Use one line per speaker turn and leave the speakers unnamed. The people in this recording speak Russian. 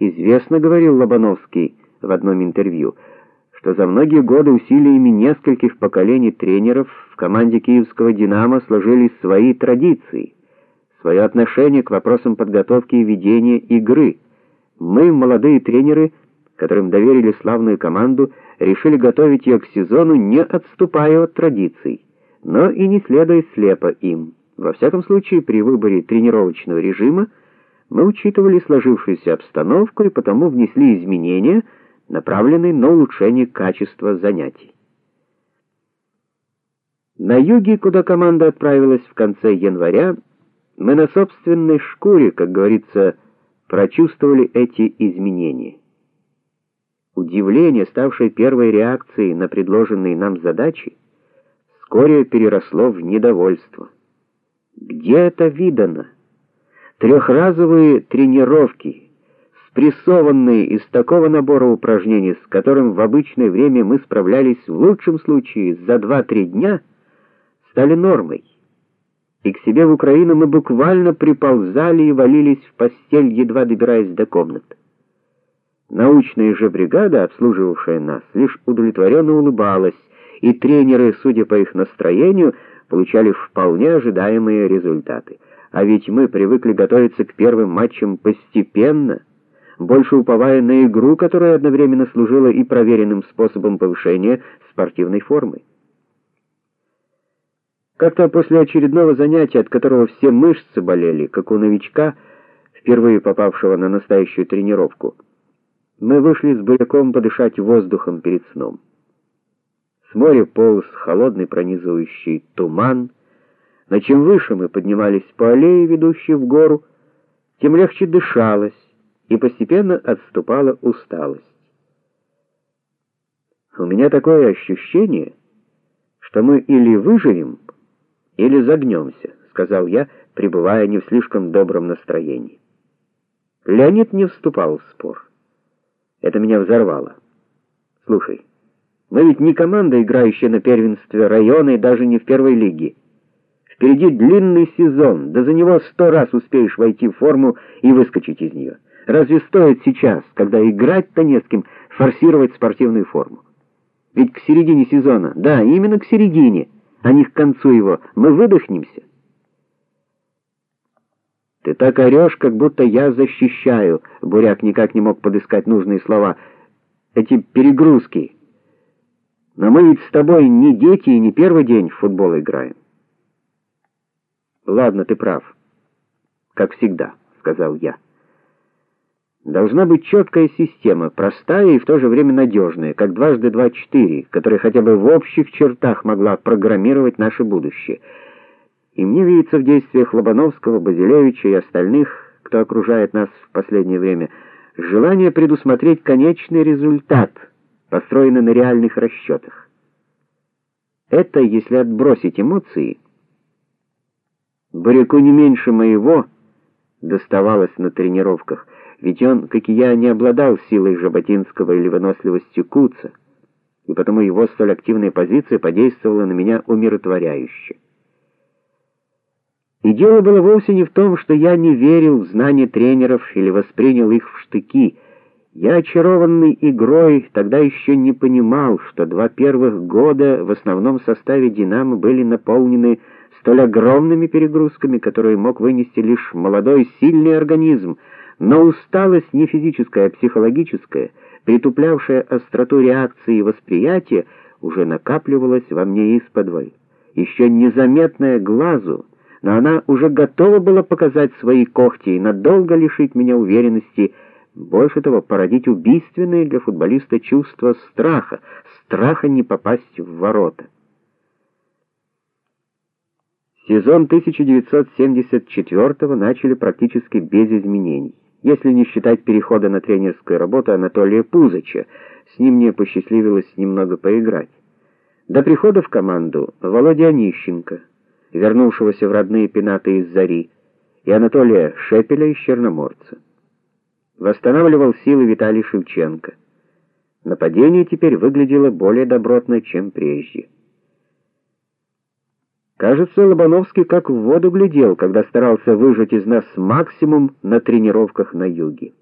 Известно, говорил Лобановский в одном интервью, что за многие годы усилиями нескольких поколений тренеров в команде Киевского Динамо сложились свои традиции, свое отношение к вопросам подготовки и ведения игры. Мы, молодые тренеры, которым доверили славную команду, решили готовить ее к сезону, не отступая от традиций, но и не следуя слепо им. Во всяком случае, при выборе тренировочного режима мы учитывали сложившуюся обстановку и потому внесли изменения, направленные на улучшение качества занятий. На юге, куда команда отправилась в конце января, мы на собственной шкуре, как говорится, прочувствовали эти изменения. Удивление, ставшее первой реакцией на предложенные нам задачи, вскоре переросло в недовольство. Где это видано? Трехразовые тренировки, спрессованные из такого набора упражнений, с которым в обычное время мы справлялись в лучшем случае за 2-3 дня, стали нормой. И к себе в Украину мы буквально приползали и валились в постель, едва добираясь до комнат. Научная же бригада, обслуживавшая нас, лишь удовлетворенно улыбалась, и тренеры, судя по их настроению, получали вполне ожидаемые результаты. А ведь мы привыкли готовиться к первым матчам постепенно, больше уповая на игру, которая одновременно служила и проверенным способом повышения спортивной формы. Как-то после очередного занятия, от которого все мышцы болели, как у новичка, впервые попавшего на настоящую тренировку, мы вышли с буряком подышать воздухом перед сном. С моря полз холодный пронизывающий туман, но чем выше мы поднимались по аллее, ведущей в гору, тем легче дышалось, и постепенно отступала усталость. У меня такое ощущение, что мы или выживем, или загнемся», — сказал я, пребывая не в слишком добром настроении. Леонид не вступал в спор. Это меня взорвало. Слушай, мы ведь не команда, играющая на первенстве района и даже не в первой лиге. Впереди длинный сезон, да за него сто раз успеешь войти в форму и выскочить из нее. Разве стоит сейчас, когда играть-то не с кем, форсировать спортивную форму? Ведь к середине сезона, да, именно к середине, а не к концу его, мы выдохнемся. Ты так орешь, как будто я защищаю. Буряк никак не мог подыскать нужные слова. Эти перегрузки. Но мы ведь с тобой не дети и не первый день в футбол играем. Ладно, ты прав. Как всегда, сказал я. Должна быть четкая система, простая и в то же время надежная, как дважды два четыре, которая хотя бы в общих чертах могла программировать наше будущее. И мне видится в действиях Лобановского, Базилевича и остальных, кто окружает нас в последнее время, желание предусмотреть конечный результат, построенный на реальных расчетах. Это, если отбросить эмоции, Буряку не меньше моего доставалось на тренировках, ведь он, как и я, не обладал силой Жаботинского или выносливостью Куца, и потому его столь активная позиция подействовала на меня умиротворяюще. И дело было вовсе не в том, что я не верил в знания тренеров или воспринял их в штыки. Я, очарованный игрой, тогда еще не понимал, что два первых года в основном составе «Динамо» были наполнены столь огромными перегрузками, которые мог вынести лишь молодой сильный организм, но усталость не физическая, а психологическая, притуплявшая остроту реакции и восприятия, уже накапливалась во мне исподволь. Еще незаметная глазу, но она уже готова была показать свои когти и надолго лишить меня уверенности, больше того, породить убийственное для футболиста чувство страха, страха не попасть в ворота. Сезон 1974 начали практически без изменений. Если не считать перехода на тренерскую работу Анатолия Пузыча, с ним мне посчастливилось немного поиграть. До прихода в команду Володя Онищенко вернувшегося в родные пенаты из Зари, и Анатолия Шепеля из Черноморца. Восстанавливал силы Виталий Шевченко. Нападение теперь выглядело более добротно, чем прежде. Кажется, Лобановский как в воду глядел, когда старался выжать из нас максимум на тренировках на юге.